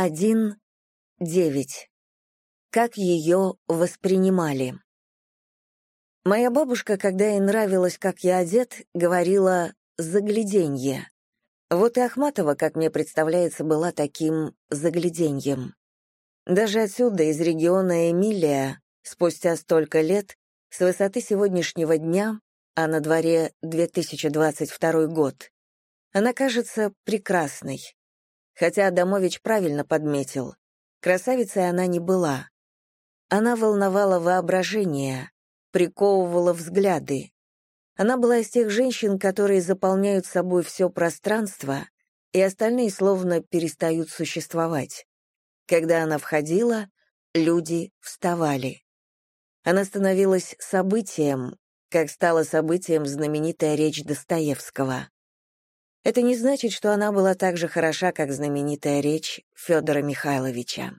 1.9. Как ее воспринимали. Моя бабушка, когда ей нравилось, как я одет, говорила «загляденье». Вот и Ахматова, как мне представляется, была таким загляденьем. Даже отсюда, из региона Эмилия, спустя столько лет, с высоты сегодняшнего дня, а на дворе 2022 год, она кажется прекрасной. Хотя Адамович правильно подметил, красавицей она не была. Она волновала воображение, приковывала взгляды. Она была из тех женщин, которые заполняют собой все пространство, и остальные словно перестают существовать. Когда она входила, люди вставали. Она становилась событием, как стала событием знаменитая речь Достоевского. Это не значит, что она была так же хороша, как знаменитая речь Федора Михайловича.